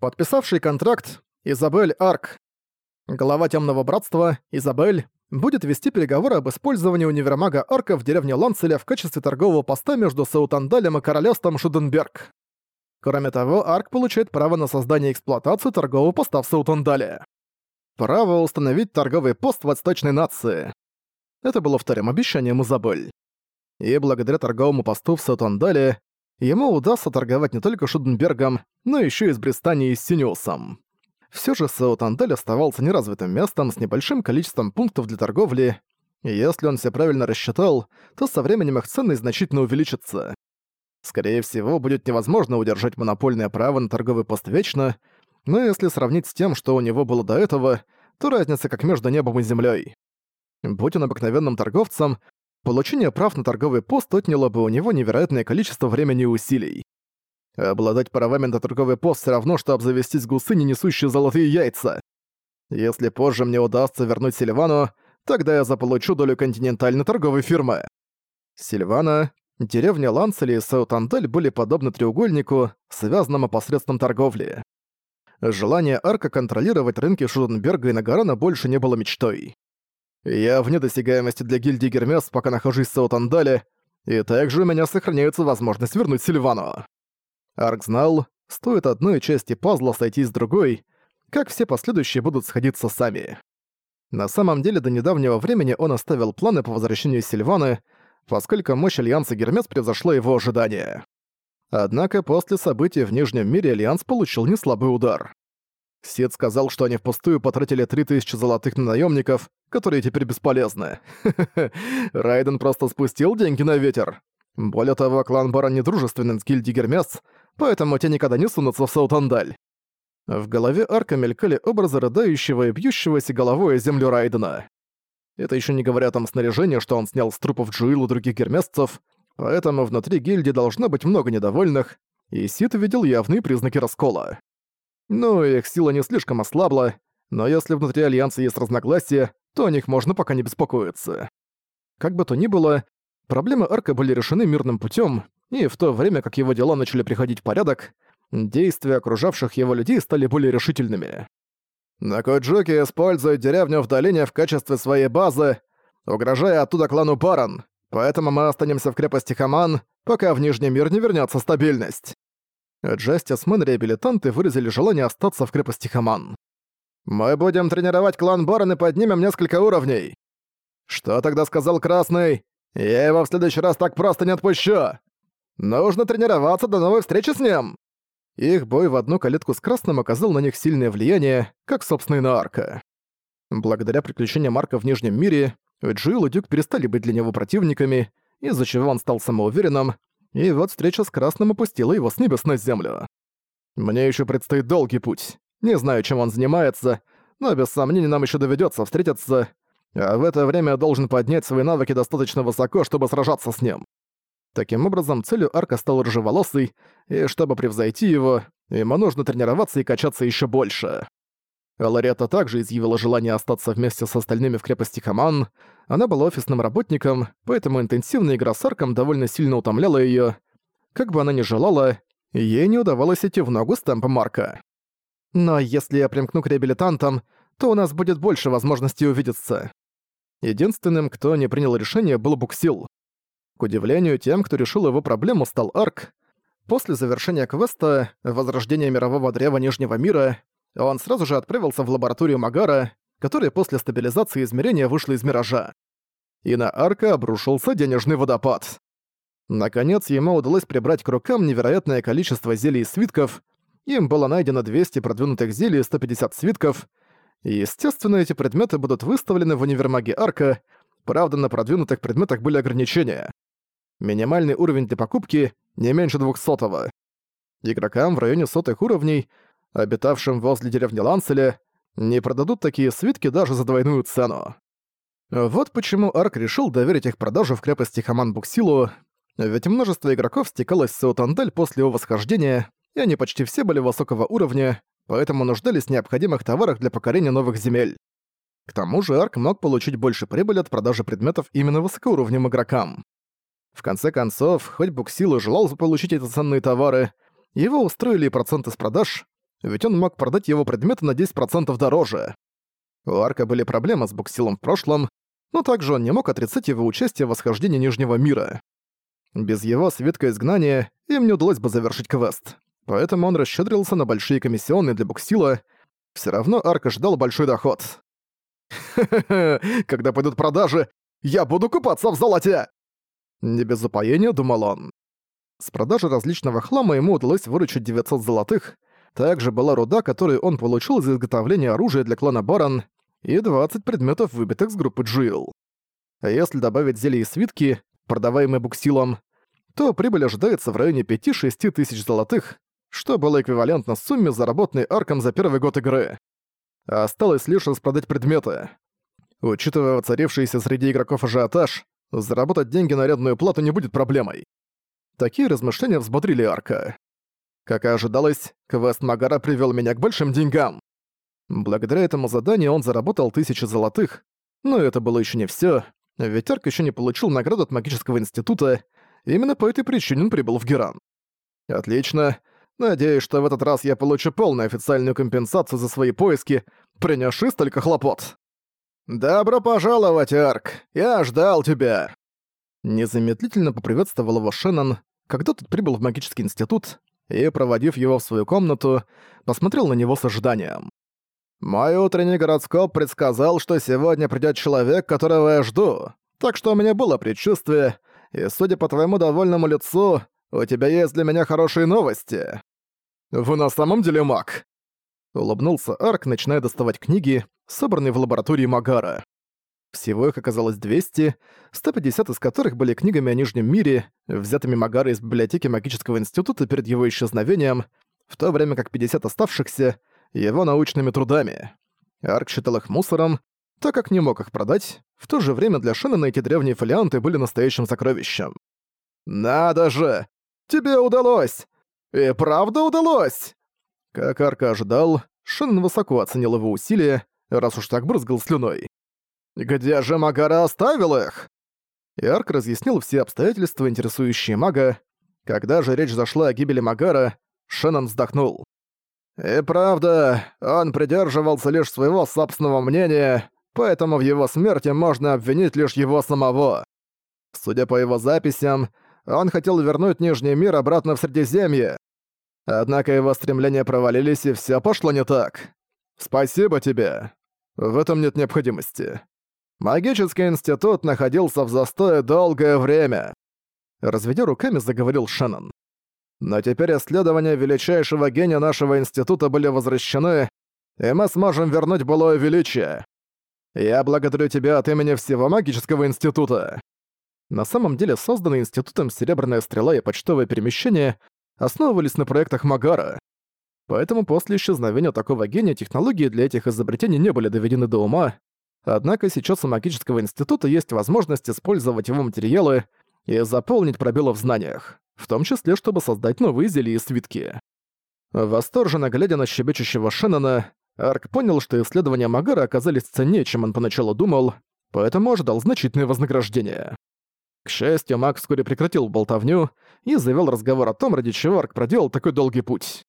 Подписавший контракт Изабель Арк. Глава Темного Братства Изабель будет вести переговоры об использовании универмага Арка в деревне Ланцеля в качестве торгового поста между Саутандалем и королевством Шуденберг. Кроме того, Арк получает право на создание и эксплуатацию торгового поста в Саутандале. Право установить торговый пост Восточной нации. Это было вторым обещанием Изабель. И благодаря торговому посту в Саутандале ему удастся торговать не только Шуденбергом, но еще и с Бристанией и Синиусом. Все же Саутандель оставался неразвитым местом с небольшим количеством пунктов для торговли, и если он все правильно рассчитал, то со временем их ценность значительно увеличится. Скорее всего, будет невозможно удержать монопольное право на торговый пост вечно, но если сравнить с тем, что у него было до этого, то разница как между небом и землей. Будь он обыкновенным торговцем, получение прав на торговый пост отняло бы у него невероятное количество времени и усилий. Обладать правами на торговый пост все равно, что обзавестись гусыни, несущие золотые яйца. Если позже мне удастся вернуть Сильвану, тогда я заполучу долю континентальной торговой фирмы. Сильвана, деревня Ланцели и Саутандель были подобны треугольнику, связанному посредством торговли. Желание Арка контролировать рынки Шуденберга и Нагарана больше не было мечтой. Я вне досягаемости для гильдии Гермес, пока нахожусь в Саутандале, и также у меня сохраняется возможность вернуть Сильвану. Арк знал, стоит одной части пазла сойтись с другой, как все последующие будут сходиться сами. На самом деле, до недавнего времени он оставил планы по возвращению Сильваны, поскольку мощь Альянса Гермес превзошла его ожидания. Однако после событий в Нижнем мире Альянс получил неслабый удар. Сид сказал, что они впустую потратили 3000 золотых на наемников, которые теперь бесполезны. Райден просто спустил деньги на ветер. Более того, клан Барон недружественен с гильдией Гермес, поэтому те никогда не сунутся в Саутандаль. В голове Арка мелькали образы рыдающего и бьющегося головой о землю Райдена. Это еще не говоря о том снаряжении, что он снял с трупов Джуил и других гермесцев, поэтому внутри гильдии должно быть много недовольных, и Сид видел явные признаки раскола. Ну, их сила не слишком ослабла, но если внутри Альянса есть разногласия, то о них можно пока не беспокоиться. Как бы то ни было, проблемы Арка были решены мирным путем, и в то время как его дела начали приходить в порядок, действия окружавших его людей стали более решительными. Накоджуки использует деревню в долине в качестве своей базы, угрожая оттуда клану Барон, поэтому мы останемся в крепости Хаман, пока в Нижний мир не вернется стабильность. Джастис Мэн реабилитанты выразили желание остаться в крепости Хаман. «Мы будем тренировать клан Барон и поднимем несколько уровней». «Что тогда сказал Красный? Я его в следующий раз так просто не отпущу!» Нужно тренироваться до новой встречи с ним!» Их бой в одну калитку с Красным оказал на них сильное влияние, как собственный Арка. Благодаря приключениям Арка в Нижнем мире, Джилл и Дюк перестали быть для него противниками, из-за чего он стал самоуверенным, и вот встреча с Красным опустила его с небес на землю. Мне еще предстоит долгий путь. Не знаю, чем он занимается, но без сомнений нам еще доведется встретиться, а в это время я должен поднять свои навыки достаточно высоко, чтобы сражаться с ним. Таким образом, целью Арка стал рыжеволосый, и чтобы превзойти его, ему нужно тренироваться и качаться еще больше. Ларета также изъявила желание остаться вместе с остальными в крепости Хаман. Она была офисным работником, поэтому интенсивная игра с Арком довольно сильно утомляла ее. Как бы она ни желала, ей не удавалось идти в ногу с темпом Марка. Но если я примкну к реабилитантам, то у нас будет больше возможностей увидеться. Единственным, кто не принял решение, был Буксил. К удивлению, тем, кто решил его проблему, стал Арк. После завершения квеста «Возрождение мирового древа Нижнего мира» он сразу же отправился в лабораторию Магара, которая после стабилизации измерения вышла из миража. И на Арка обрушился денежный водопад. Наконец, ему удалось прибрать к рукам невероятное количество зелий и свитков. Им было найдено 200 продвинутых зелий и 150 свитков. Естественно, эти предметы будут выставлены в универмаге Арка, правда, на продвинутых предметах были ограничения. Минимальный уровень для покупки не меньше двухсотого. Игрокам в районе сотых уровней, обитавшим возле деревни Ланселя, не продадут такие свитки даже за двойную цену. Вот почему Арк решил доверить их продажу в крепости Хаман Буксилу, ведь множество игроков стекалось в Саутандель после его восхождения, и они почти все были высокого уровня, поэтому нуждались в необходимых товарах для покорения новых земель. К тому же Арк мог получить больше прибыли от продажи предметов именно высокоуровневым игрокам. В конце концов, хоть Буксил и желал заполучить эти ценные товары, его устроили проценты с продаж, ведь он мог продать его предметы на 10% дороже. У Арка были проблемы с буксилом в прошлом, но также он не мог отрицать его участие в восхождении Нижнего мира. Без его свитка изгнания им не удалось бы завершить квест, поэтому он расщедрился на большие комиссионные для буксила, все равно Арк ожидал большой доход. «Хе-хе-хе, когда пойдут продажи, я буду купаться в золоте!» Не без упоения думал он. С продажи различного хлама ему удалось выручить 900 золотых, также была руда, которую он получил за изготовление оружия для клана Барон, и 20 предметов, выбитых с группы Джил. А если добавить зелья и свитки, продаваемые буксилом, то прибыль ожидается в районе 5-6 тысяч золотых, что было эквивалентно сумме, заработанной арком за первый год игры. Осталось лишь распродать предметы. Учитывая воцарившийся среди игроков ажиотаж, заработать деньги на арендную плату не будет проблемой. Такие размышления взбодрили Арка. Как и ожидалось, квест Магара привел меня к большим деньгам. Благодаря этому заданию он заработал тысячи золотых, но это было еще не все, ведь Арк еще не получил награду от магического института, именно по этой причине он прибыл в Геран. Отлично. Надеюсь, что в этот раз я получу полную официальную компенсацию за свои поиски, принявши столько хлопот. «Добро пожаловать, Арк! Я ждал тебя!» Незамедлительно поприветствовал его Шеннон, когда тот прибыл в магический институт и, проводив его в свою комнату, посмотрел на него с ожиданием. «Мой утренний гороскоп предсказал, что сегодня придёт человек, которого я жду, так что у меня было предчувствие, и, судя по твоему довольному лицу, у тебя есть для меня хорошие новости». «Вы на самом деле маг?» Улыбнулся Арк, начиная доставать книги, собранные в лаборатории Магара. Всего их оказалось 200, 150 из которых были книгами о Нижнем мире, взятыми Магара из библиотеки Магического института перед его исчезновением, в то время как 50 оставшихся его научными трудами. Арк считал их мусором, так как не мог их продать, в то же время для Шеннона эти древние фолианты были настоящим сокровищем. «Надо же! Тебе удалось! И правда удалось!» Как Арк ожидал, Шеннон высоко оценил его усилия, раз уж так брызгал слюной. «Где же Магара оставил их?» И Арк разъяснил все обстоятельства, интересующие мага. Когда же речь зашла о гибели Магара, Шеннон вздохнул. И правда, он придерживался лишь своего собственного мнения, поэтому в его смерти можно обвинить лишь его самого. Судя по его записям, он хотел вернуть Нижний мир обратно в Средиземье. Однако его стремления провалились, и всё пошло не так. Спасибо тебе. В этом нет необходимости. Магический институт находился в застое долгое время. Разведя руками, заговорил Шеннон. Но теперь исследования величайшего гения нашего института были возвращены, и мы сможем вернуть былое величие. Я благодарю тебя от имени всего магического института. На самом деле, созданные институтом Серебряная Стрела и Почтовое Перемещение основывались на проектах Магара. Поэтому после исчезновения такого гения технологии для этих изобретений не были доведены до ума, однако сейчас у магического института есть возможность использовать его материалы и заполнить пробелы в знаниях в том числе, чтобы создать новые зелья и свитки. Восторженно глядя на щебечущего Шеннона, Арк понял, что исследования Магара оказались ценнее, чем он поначалу думал, поэтому ожидал значительное вознаграждение. К счастью, маг вскоре прекратил болтовню и завел разговор о том, ради чего Арк проделал такой долгий путь.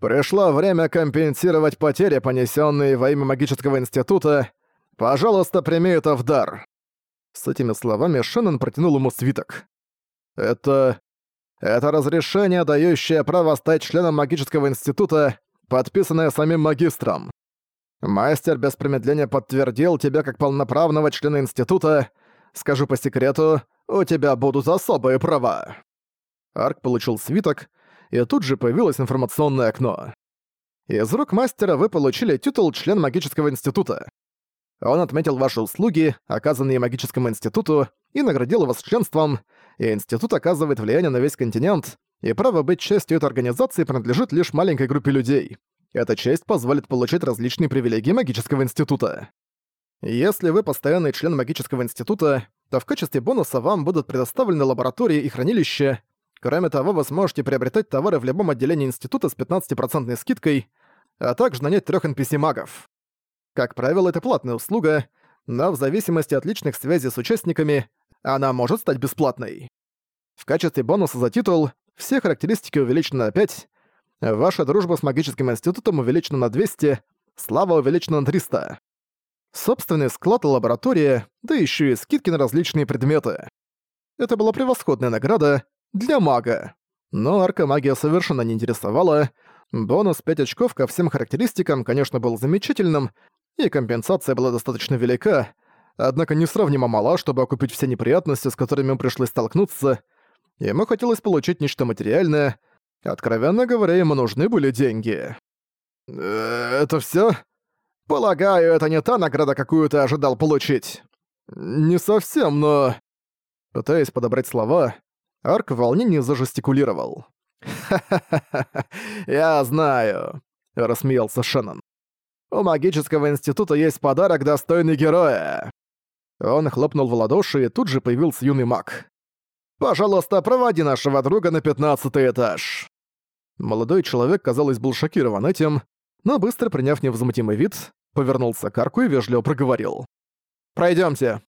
«Пришло время компенсировать потери, понесенные во имя магического института. Пожалуйста, прими это в дар». С этими словами Шеннон протянул ему свиток. «Это... Это разрешение, дающее право стать членом магического института, подписанное самим магистром. Мастер без промедления подтвердил тебя как полноправного члена института. Скажу по секрету, у тебя будут особые права. Арк получил свиток, и тут же появилось информационное окно. Из рук мастера вы получили титул член магического института. Он отметил ваши услуги, оказанные магическому институту, и наградил вас членством, и институт оказывает влияние на весь континент, и право быть частью этой организации принадлежит лишь маленькой группе людей. Эта честь позволит получить различные привилегии магического института. Если вы постоянный член магического института, то в качестве бонуса вам будут предоставлены лаборатории и хранилища. Кроме того, вы сможете приобретать товары в любом отделении института с 15% скидкой, а также нанять трех NPC-магов. Как правило, это платная услуга, но в зависимости от личных связей с участниками, она может стать бесплатной. В качестве бонуса за титул все характеристики увеличены на 5. Ваша дружба с магическим институтом увеличена на 200, слава увеличена на 300. Собственный склад и лаборатория, да еще и скидки на различные предметы. Это была превосходная награда для мага. Но арка-магия совершенно не интересовала. Бонус 5 очков ко всем характеристикам, конечно, был замечательным, и компенсация была достаточно велика, однако несравнимо мала, чтобы окупить все неприятности, с которыми ему пришлось столкнуться. Ему хотелось получить нечто материальное. Откровенно говоря, ему нужны были деньги. «Э, «Это всё?» «Полагаю, это не та награда, какую ты ожидал получить». «Не совсем, но...» Пытаясь подобрать слова, Арк в волнении зажестикулировал. «Ха-ха-ха, я знаю», — рассмеялся Шеннон. «У магического института есть подарок, достойный героя». Он хлопнул в ладоши, и тут же появился юный маг. «Пожалуйста, проводи нашего друга на пятнадцатый этаж». Молодой человек, казалось, был шокирован этим, но быстро приняв невозмутимый вид, повернулся к арку и вежливо проговорил. «Пройдёмте.